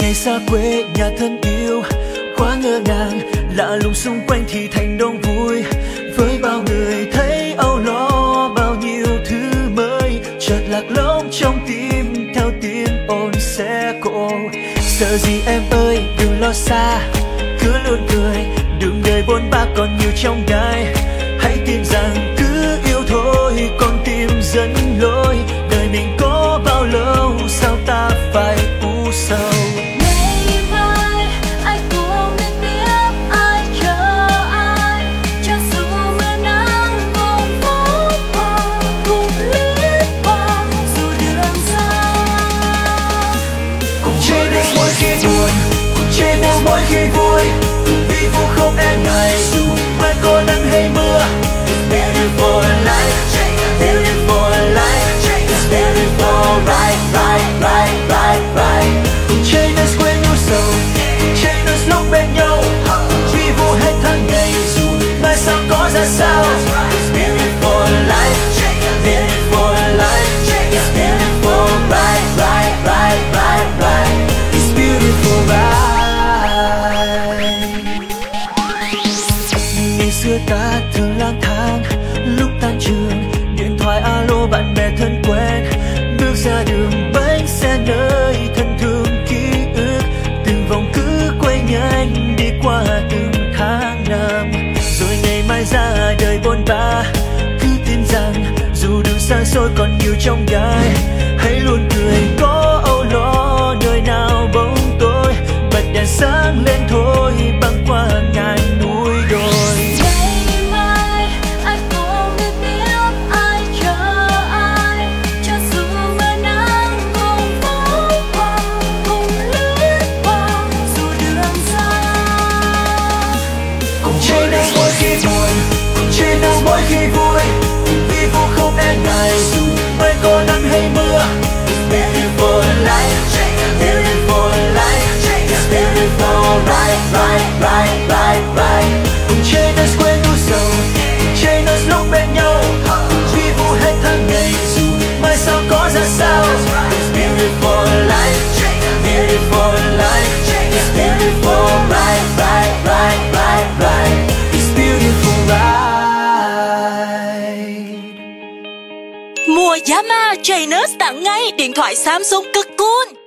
ngày xa quê, nhà thân yêu. Quá ngỡ ngàng, lạ lùng xung quanh thì thành đông vui. Với bao người thấy âu lo, bao nhiêu thứ mới. Chợt lạc lõng trong tim, theo tiếng ồn xe cộ sợ gì em ơi, đừng lo xa, cứ luôn cười. Đường đời bôn ba còn nhiều trong gai. Mỗi khi vui vì vô không e ngại. Dù mai có nắng ngày xưa ta thường lang thang. Lúc tan trường, điện thoại alo bạn bè thân quen. Bước ra đường, bánh xe nơi thân thương, ký ức. Từng vòng cứ quay nhanh, đi qua từng tháng năm. Rồi ngày mai ra đời bôn ba cứ tin rằng, dù đường xa xôi còn nhiều trong gai, hãy luôn cười có khi vui khi vô không e ngại. Dù mây có nắng hay mưa Mua Yamaha Trainers tặng ngay. Điện thoại Samsung cực cool.